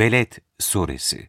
Beled Suresi.